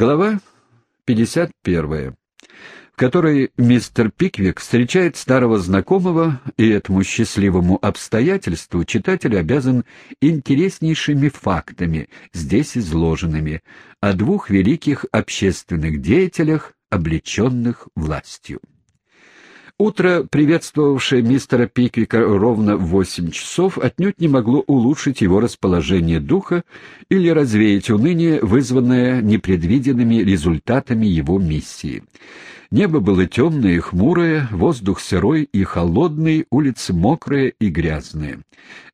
Глава 51, в которой мистер Пиквик встречает старого знакомого, и этому счастливому обстоятельству читатель обязан интереснейшими фактами, здесь изложенными, о двух великих общественных деятелях, облеченных властью. Утро, приветствовавшее мистера Пиквика ровно в восемь часов, отнюдь не могло улучшить его расположение духа или развеять уныние, вызванное непредвиденными результатами его миссии. Небо было темное и хмурое, воздух сырой и холодный, улицы мокрые и грязные.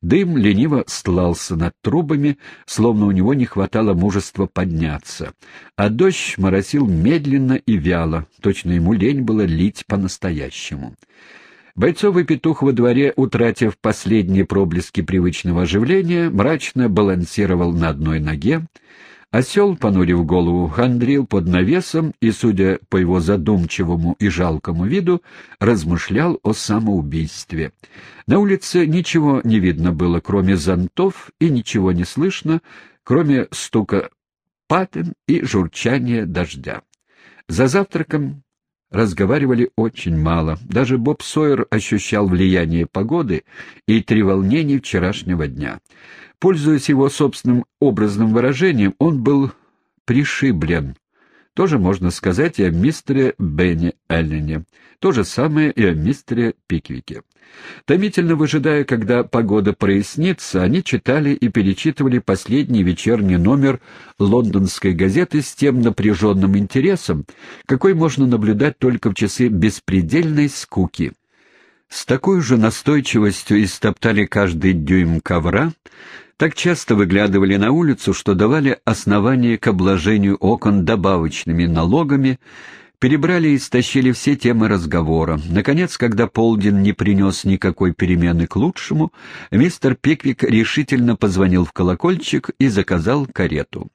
Дым лениво стлался над трубами, словно у него не хватало мужества подняться. А дождь моросил медленно и вяло, точно ему лень было лить по-настоящему. Бойцовый петух во дворе, утратив последние проблески привычного оживления, мрачно балансировал на одной ноге, Осел, понурив голову, хандрил под навесом и, судя по его задумчивому и жалкому виду, размышлял о самоубийстве. На улице ничего не видно было, кроме зонтов, и ничего не слышно, кроме стука патен и журчания дождя. За завтраком разговаривали очень мало. Даже Боб Сойер ощущал влияние погоды и треволнений вчерашнего дня. Пользуясь его собственным образным выражением, он был пришиблен. Тоже можно сказать и о мистере Бенни Эллене. То же самое и о мистере Пиквике. Томительно выжидая, когда погода прояснится, они читали и перечитывали последний вечерний номер лондонской газеты с тем напряженным интересом, какой можно наблюдать только в часы беспредельной скуки. С такой же настойчивостью истоптали каждый дюйм ковра, так часто выглядывали на улицу, что давали основание к обложению окон добавочными налогами, перебрали и истощили все темы разговора. Наконец, когда полдень не принес никакой перемены к лучшему, мистер Пиквик решительно позвонил в колокольчик и заказал карету.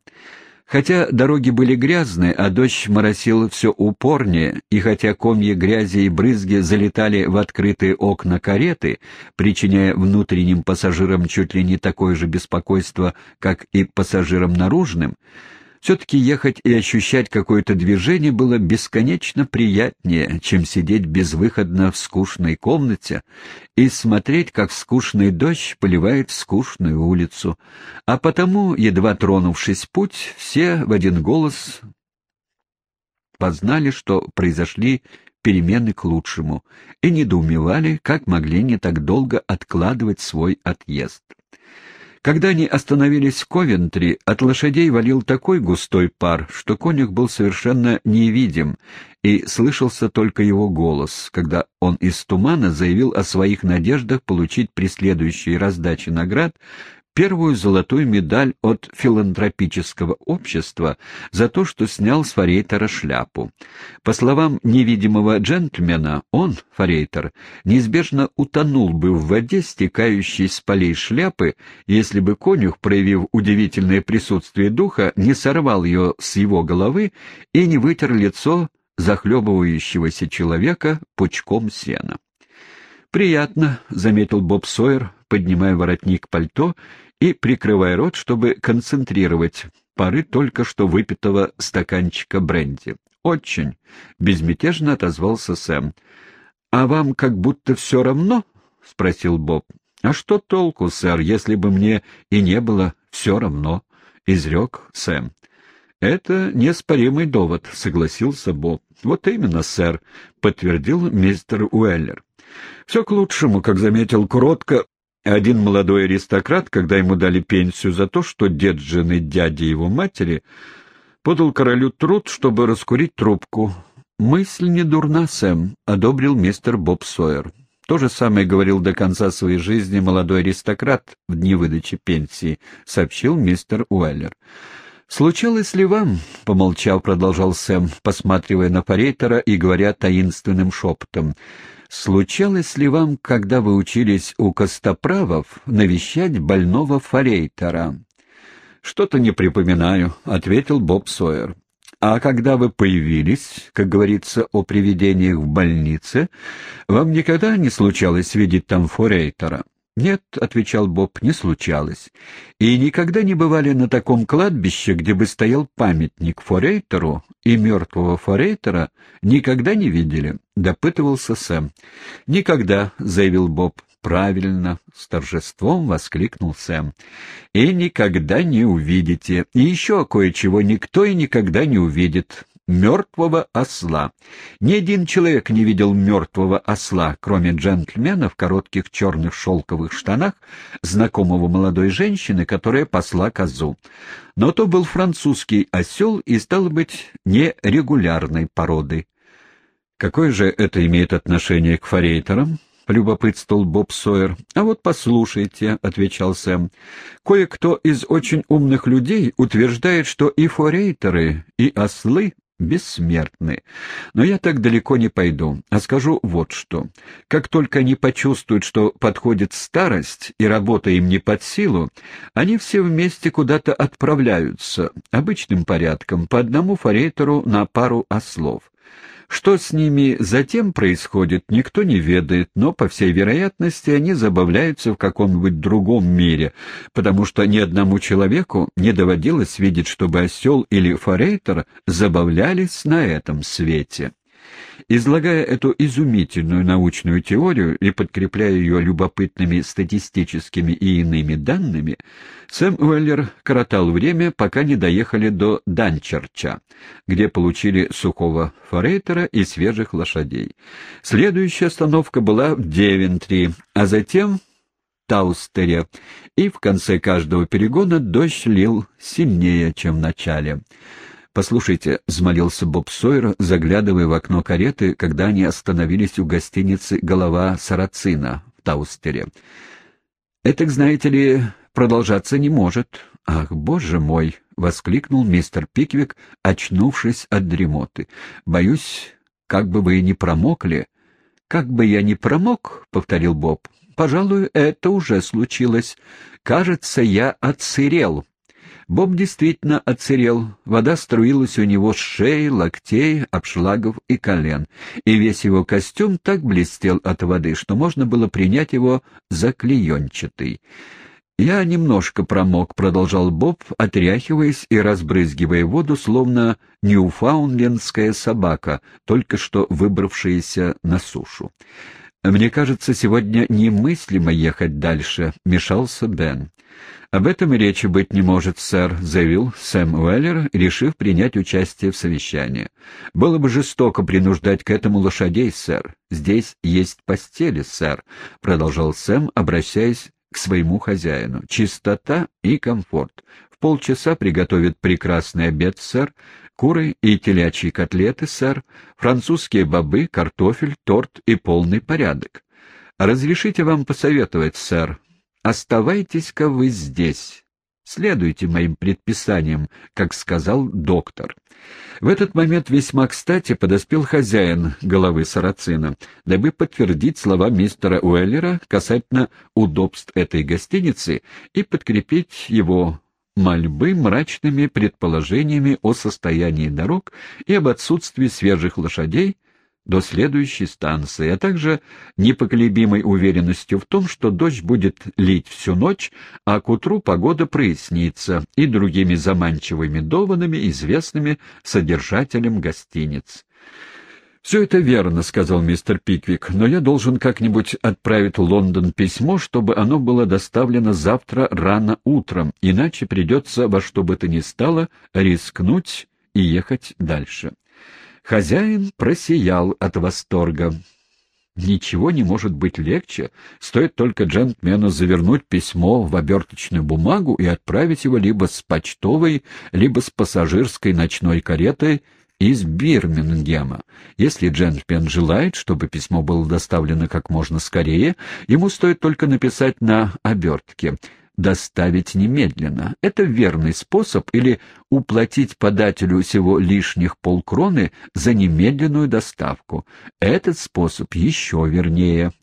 Хотя дороги были грязные, а дождь моросил все упорнее, и хотя комья грязи и брызги залетали в открытые окна кареты, причиняя внутренним пассажирам чуть ли не такое же беспокойство, как и пассажирам наружным, все-таки ехать и ощущать какое-то движение было бесконечно приятнее, чем сидеть безвыходно в скучной комнате и смотреть, как скучный дождь поливает скучную улицу. А потому, едва тронувшись путь, все в один голос познали, что произошли перемены к лучшему, и недоумевали, как могли не так долго откладывать свой отъезд. Когда они остановились в Ковентри, от лошадей валил такой густой пар, что конюх был совершенно невидим, и слышался только его голос, когда он из тумана заявил о своих надеждах получить при следующей раздаче наград первую золотую медаль от филантропического общества за то, что снял с Форейтера шляпу. По словам невидимого джентльмена, он, Форейтер, неизбежно утонул бы в воде, стекающей с полей шляпы, если бы конюх, проявив удивительное присутствие духа, не сорвал ее с его головы и не вытер лицо захлебывающегося человека пучком сена. «Приятно», — заметил Боб Сойер, поднимая воротник пальто и прикрывая рот, чтобы концентрировать пары только что выпитого стаканчика бренди. «Очень», — безмятежно отозвался Сэм. «А вам как будто все равно?» — спросил Боб. «А что толку, сэр, если бы мне и не было все равно?» — изрек Сэм. «Это неоспоримый довод», — согласился Боб. «Вот именно, сэр», — подтвердил мистер Уэллер. «Все к лучшему, как заметил Кротко, один молодой аристократ, когда ему дали пенсию за то, что дед жены дяди его матери подал королю труд, чтобы раскурить трубку. «Мысль не дурна, Сэм», — одобрил мистер Боб Сойер. То же самое говорил до конца своей жизни молодой аристократ в дни выдачи пенсии, сообщил мистер Уэллер. «Случалось ли вам, — помолчав, продолжал Сэм, посматривая на Форейтера и говоря таинственным шепотом, — Случалось ли вам, когда вы учились у Костоправов, навещать больного форейтера? Что-то не припоминаю, ответил Боб Сойер. А когда вы появились, как говорится о привидениях в больнице, вам никогда не случалось видеть там форейтера? «Нет», — отвечал Боб, — «не случалось. И никогда не бывали на таком кладбище, где бы стоял памятник Форейтеру, и мертвого Форейтера никогда не видели», — допытывался Сэм. «Никогда», — заявил Боб. «Правильно!» — с торжеством воскликнул Сэм. «И никогда не увидите. И еще кое-чего никто и никогда не увидит мертвого осла. Ни один человек не видел мертвого осла, кроме джентльмена в коротких черных шелковых штанах, знакомого молодой женщины, которая посла козу. Но то был французский осел и, стал быть, нерегулярной породы. Какое же это имеет отношение к форейтерам? — полюбопытствовал Боб Сойер. «А вот послушайте», — отвечал Сэм. «Кое-кто из очень умных людей утверждает, что и форейтеры, и ослы бессмертны. Но я так далеко не пойду, а скажу вот что. Как только они почувствуют, что подходит старость, и работа им не под силу, они все вместе куда-то отправляются, обычным порядком, по одному форейтеру на пару ослов. Что с ними затем происходит, никто не ведает, но, по всей вероятности, они забавляются в каком-нибудь другом мире, потому что ни одному человеку не доводилось видеть, чтобы осел или форейтер забавлялись на этом свете. Излагая эту изумительную научную теорию и подкрепляя ее любопытными статистическими и иными данными, Сэм Уэллер коротал время, пока не доехали до Данчерча, где получили сухого форейтера и свежих лошадей. Следующая остановка была в Девентри, а затем Таустере, и в конце каждого перегона дождь лил сильнее, чем в начале. «Послушайте», — взмолился Боб Сойер, заглядывая в окно кареты, когда они остановились у гостиницы «Голова Сарацина» в Таустере. «Это, знаете ли, продолжаться не может». «Ах, боже мой!» — воскликнул мистер Пиквик, очнувшись от дремоты. «Боюсь, как бы вы и не промокли». «Как бы я не промок», — повторил Боб. «Пожалуй, это уже случилось. Кажется, я отсырел». Боб действительно оцерел, вода струилась у него с шеи, локтей, обшлагов и колен, и весь его костюм так блестел от воды, что можно было принять его за клеенчатый. «Я немножко промок», — продолжал Боб, отряхиваясь и разбрызгивая воду, словно ньюфаунлендская собака, только что выбравшаяся на сушу. «Мне кажется, сегодня немыслимо ехать дальше», — мешался Бен. «Об этом и речи быть не может, сэр», — заявил Сэм Уэллер, решив принять участие в совещании. «Было бы жестоко принуждать к этому лошадей, сэр. Здесь есть постели, сэр», — продолжал Сэм, обращаясь к своему хозяину. «Чистота и комфорт. В полчаса приготовят прекрасный обед, сэр. Куры и телячьи котлеты, сэр. Французские бобы, картофель, торт и полный порядок. Разрешите вам посоветовать, сэр, Оставайтесь-ка вы здесь. Следуйте моим предписаниям, как сказал доктор. В этот момент весьма кстати подоспел хозяин головы сарацина, дабы подтвердить слова мистера Уэллера касательно удобств этой гостиницы и подкрепить его мольбы мрачными предположениями о состоянии дорог и об отсутствии свежих лошадей, до следующей станции, а также непоколебимой уверенностью в том, что дождь будет лить всю ночь, а к утру погода прояснится, и другими заманчивыми доводами, известными содержателям гостиниц. «Все это верно», — сказал мистер Пиквик, — «но я должен как-нибудь отправить в Лондон письмо, чтобы оно было доставлено завтра рано утром, иначе придется во что бы то ни стало рискнуть и ехать дальше». Хозяин просиял от восторга. Ничего не может быть легче, стоит только джентльмену завернуть письмо в оберточную бумагу и отправить его либо с почтовой, либо с пассажирской ночной каретой из Бирмингема. Если джентльмен желает, чтобы письмо было доставлено как можно скорее, ему стоит только написать на обертке — доставить немедленно. Это верный способ или уплатить подателю всего лишних полкроны за немедленную доставку. Этот способ еще вернее.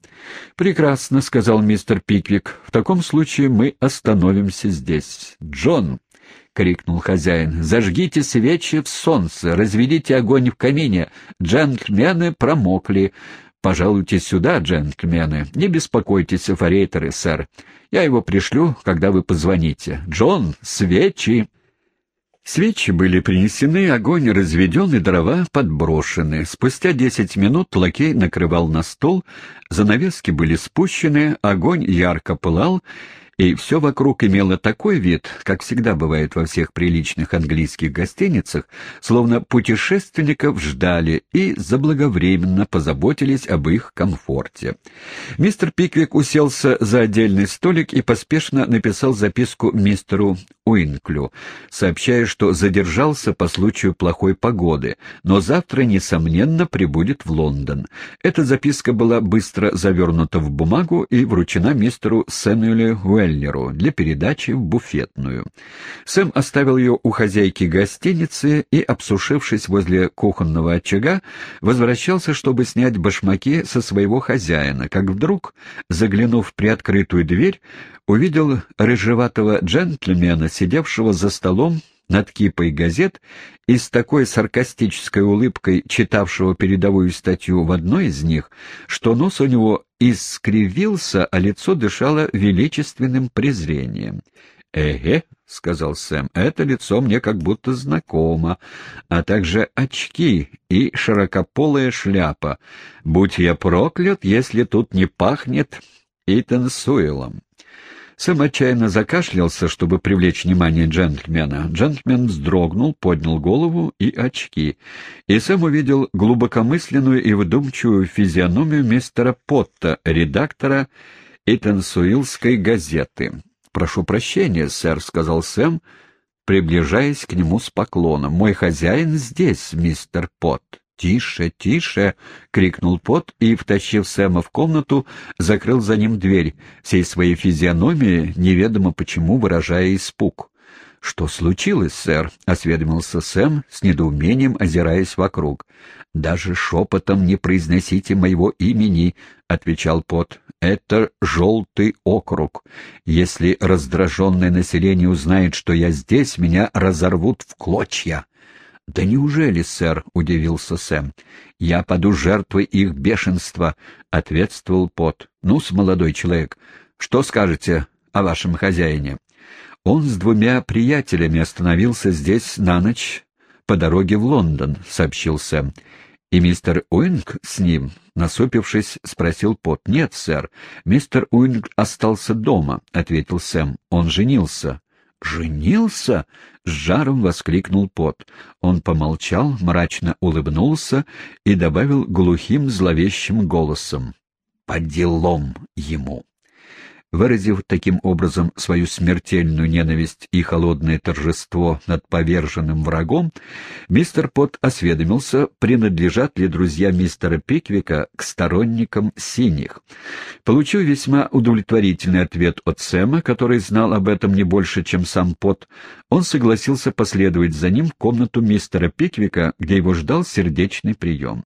«Прекрасно», — сказал мистер Пиквик. «В таком случае мы остановимся здесь. Джон!» — крикнул хозяин. «Зажгите свечи в солнце, разведите огонь в камине. Джентльмены промокли. Пожалуйте сюда, джентльмены. Не беспокойтесь, эфорейторы, сэр. Я его пришлю, когда вы позвоните. Джон, свечи!» Свечи были принесены, огонь разведен и дрова подброшены. Спустя десять минут лакей накрывал на стол, занавески были спущены, огонь ярко пылал, и все вокруг имело такой вид, как всегда бывает во всех приличных английских гостиницах, словно путешественников ждали и заблаговременно позаботились об их комфорте. Мистер Пиквик уселся за отдельный столик и поспешно написал записку мистеру Уинклю, сообщая, что задержался по случаю плохой погоды, но завтра, несомненно, прибудет в Лондон. Эта записка была быстро завернута в бумагу и вручена мистеру Сэмюэлю Уэллу, Меллеру для передачи в буфетную. Сэм оставил ее у хозяйки гостиницы и, обсушившись возле кухонного очага, возвращался, чтобы снять башмаки со своего хозяина, как вдруг, заглянув в приоткрытую дверь, увидел рыжеватого джентльмена, сидевшего за столом над кипой газет и с такой саркастической улыбкой читавшего передовую статью в одной из них, что нос у него искривился, а лицо дышало величественным презрением. «Эге», — сказал Сэм, — «это лицо мне как будто знакомо, а также очки и широкополая шляпа. Будь я проклят, если тут не пахнет Итан Суэлом». Сэм отчаянно закашлялся, чтобы привлечь внимание джентльмена. Джентльмен вздрогнул, поднял голову и очки. И Сэм увидел глубокомысленную и вдумчивую физиономию мистера Потта, редактора Итансуилской газеты. «Прошу прощения, сэр», — сказал Сэм, приближаясь к нему с поклоном. «Мой хозяин здесь, мистер Потт». «Тише, тише!» — крикнул Пот и, втащив Сэма в комнату, закрыл за ним дверь, всей своей физиономией, неведомо почему выражая испуг. «Что случилось, сэр?» — осведомился Сэм, с недоумением озираясь вокруг. «Даже шепотом не произносите моего имени», — отвечал Пот. «Это желтый округ. Если раздраженное население узнает, что я здесь, меня разорвут в клочья». «Да неужели, сэр?» — удивился Сэм. «Я паду жертвой их бешенства», — ответствовал Пот. «Ну-с, молодой человек, что скажете о вашем хозяине?» «Он с двумя приятелями остановился здесь на ночь по дороге в Лондон», — сообщил Сэм. «И мистер Уинг с ним?» — насупившись, спросил Пот. «Нет, сэр. Мистер Уинг остался дома», — ответил Сэм. «Он женился». «Женился?» — с жаром воскликнул Пот. Он помолчал, мрачно улыбнулся и добавил глухим зловещим голосом. «По делом ему!» Выразив таким образом свою смертельную ненависть и холодное торжество над поверженным врагом, мистер Пот осведомился, принадлежат ли друзья мистера Пиквика к сторонникам «синих». Получив весьма удовлетворительный ответ от Сэма, который знал об этом не больше, чем сам Пот, он согласился последовать за ним в комнату мистера Пиквика, где его ждал сердечный прием.